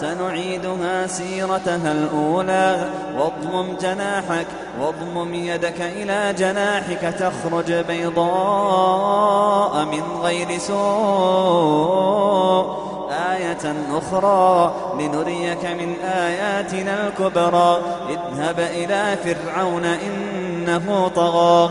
سنعيدها سيرتها الأولى. واضمم جناحك واضمم يدك إلى جناحك تخرج بيضاء من غير سوء. آية أخرى لنريك من آياتنا الكبرى. اذهب إلى فرعون إنه طغى.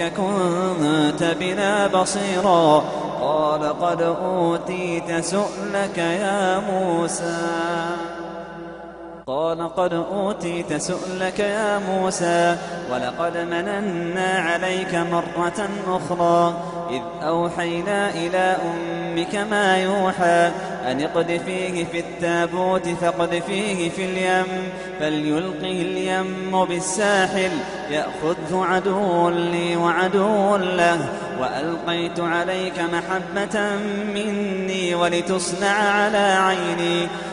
إنك كنت بنا بصيرا. قال قد أوتيت سؤلك يا موسى. قال قد أوتيت سؤلك يا موسى ولقد مننا عليك مرة أخرى. إذ أوحينا إلى أمك ما يوحى أن اقذفيه في التابوت فاقذفيه في اليم فليلقه اليم بالساحل يأخذه عدو لي وعدو له. وألقيت عليك محبة مني ولتصنع على عيني.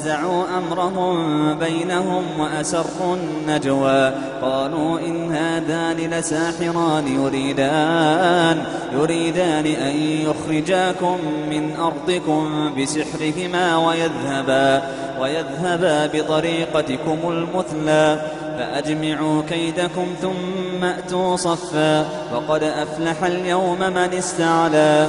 فتنازعوا أمرهم بينهم وأسروا النجوى. قالوا إن هذان لساحران يريدان يريدان أن يخرجاكم من أرضكم بسحرهما ويذهبا ويذهبا بطريقتكم المثلى. فأجمعوا كيدكم ثم أتوا صفا. وقد أفلح اليوم من استعلى.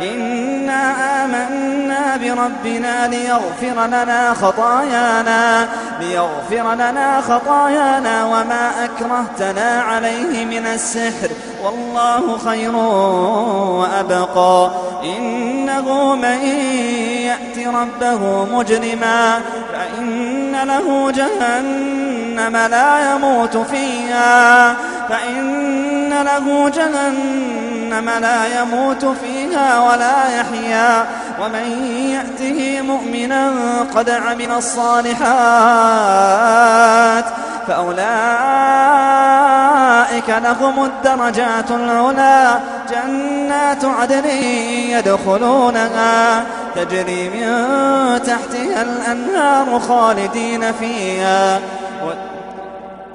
إنا آمنا بربنا ليغفر لنا خطايانا ليغفر لنا خطايانا وما أكرهتنا عليه من السحر. والله خير وأبقى. إنه من يأت ربه مجرما فإن له جهنم لا يموت فيها. فإن له جهنم لا يموت فيها. ولا يحيا. ومن يأته مؤمنا قد عمل الصالحات فأولئك لهم الدرجات العلا. جنات عدن يدخلونها تجري من تحتها الأنهار خالدين فيها.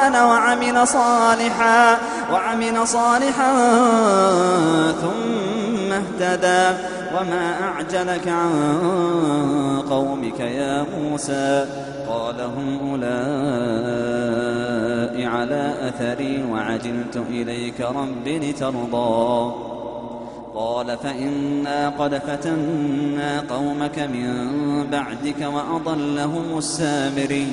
وآمن وعمل صالحا وعمل صالحا ثم اهتدى. وما أعجلك عن قومك يا موسى؟ قال هم أولئك على أثري وعجلت إليك رب لترضى. قال فإنا قد فتنا قومك من بعدك وأضلهم السامري.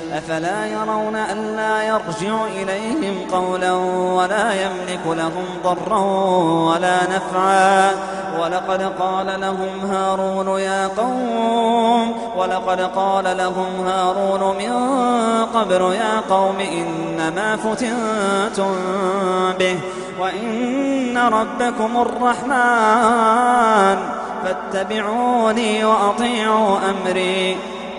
أفلا يرون ألا يرجع إليهم قولا ولا يملك لهم ضرا ولا نفعا. ولقد قال لهم هارون يا قوم ولقد قال لهم هارون من قبل يا قوم إنما فتنتم به وإن ربكم الرحمن فاتبعوني وأطيعوا أمري.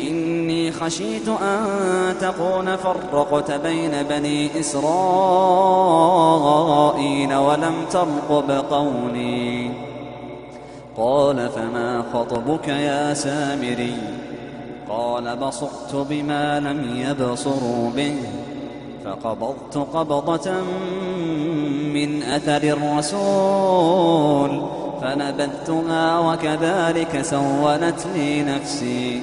إني خشيت أن تكون فرقت بين بني إسرائيل ولم ترقب قولي. قال فما خطبك يا سامري؟ قال بصرت بما لم يبصروا به. فقبضت قبضة من أثر الرسول فنبذتها وكذلك سولت لي نفسي.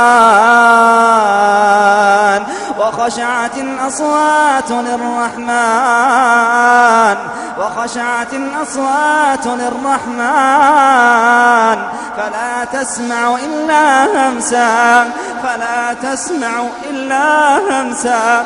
وخشعت الأصوات للرحمن وخشعت الأصوات للرحمن. فلا تسمع إلا همسا فلا تسمع إلا همسا.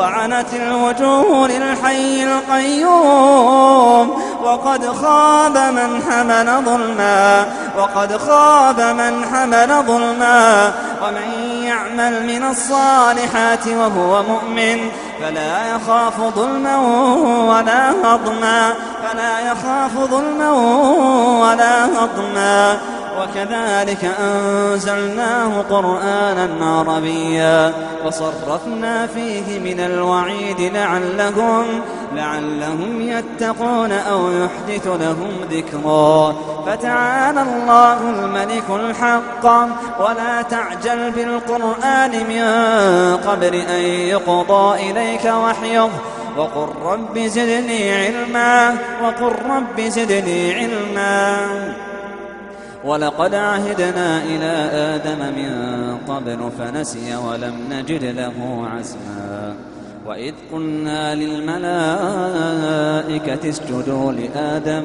وعنت الوجوه للحي القيوم وقد خاب من حمل ظلما وقد خاب من حمل ظلما ومن يعمل من الصالحات وهو مؤمن. فلا يخاف ظلما ولا هضما. فلا يخاف ظلما ولا هضما. وكذلك أنزلناه قرآنا عربيا. وصرفنا فيه من الوعيد لعلهم لعلهم يتقون أو يحدث لهم ذكرا. فتعالى الله الملك الحق. ولا تعجل بالقرآن من قبل أن يقضى إليك وحيه وقل رب زدني علما وقل رب زدني علما. ولقد عهدنا إلى آدم من قبل فنسي ولم نجد له عزما. وإذ قلنا للملائكة اسجدوا لآدم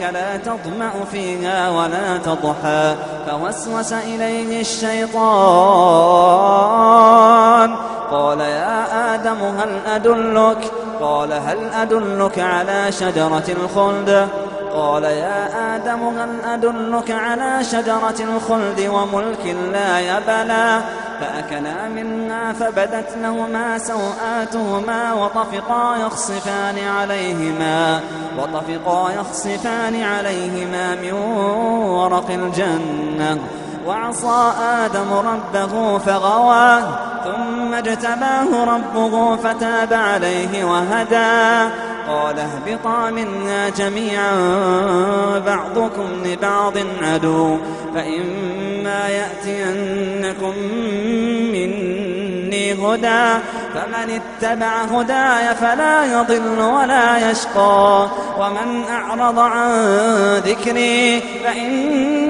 لا تظمأ فيها ولا تضحى فوسوس إليه الشيطان قال يا آدم هل أدلك؟ قال هل أدلك على شجرة الخلد؟ قال يا آدم هل أدلك على شجرة الخلد وملك لا يبلى؟ فأكلا منها فبدت لهما سوآتهما وطفقا يخصفان عليهما وطفقا يخصفان عليهما من ورق الجنة. وعصى آدم ربه فغوى ثم اجتباه ربه فتاب عليه وهدى. قال اهبطا منا جميعا بعضكم لبعض عدو فإما يأتينكم مني هدى فمن اتبع هداي فلا يضل ولا يشقى ومن أعرض عن ذكري فإن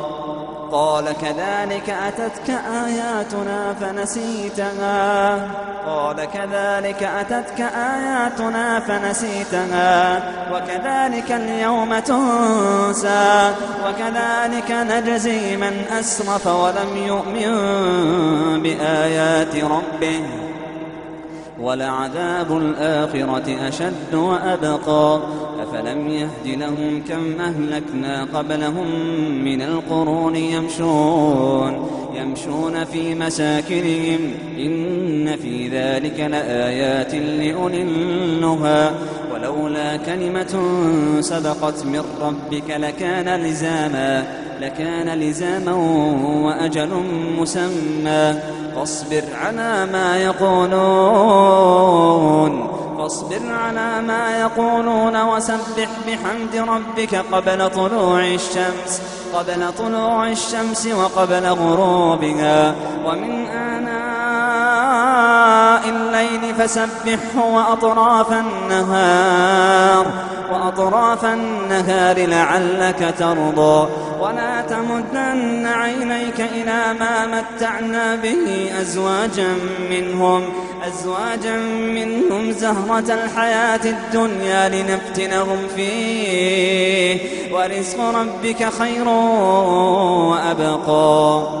قال كذلك أتتك آياتنا فنسيتها. قال كذلك أتتك آياتنا فنسيتها. وكذلك اليوم تنسى. وكذلك نجزي من أسرف ولم يؤمن بآيات ربه. ولعذاب الآخرة أشد وأبقى. أفلم يهد لهم كم أهلكنا قبلهم من القرون يمشون يمشون في مساكنهم. إن في ذلك لآيات لأولي النهى. ولولا كلمة سبقت من ربك لكان لزاما لكان لزاما وأجل مسمى. فاصبر على ما يقولون. فاصبر على ما يقولون وسبح بحمد ربك قبل طلوع الشمس قبل طلوع الشمس وقبل غروبها. ومن آناء الليل فسبحه وأطراف النهار وأطراف النهار لعلك ترضى ولا تمدن عينيك إلى ما متعنا به أزواجا منهم أزواجا منهم زهرة الحياة الدنيا لنفتنهم فيه ورزق ربك خير وأبقى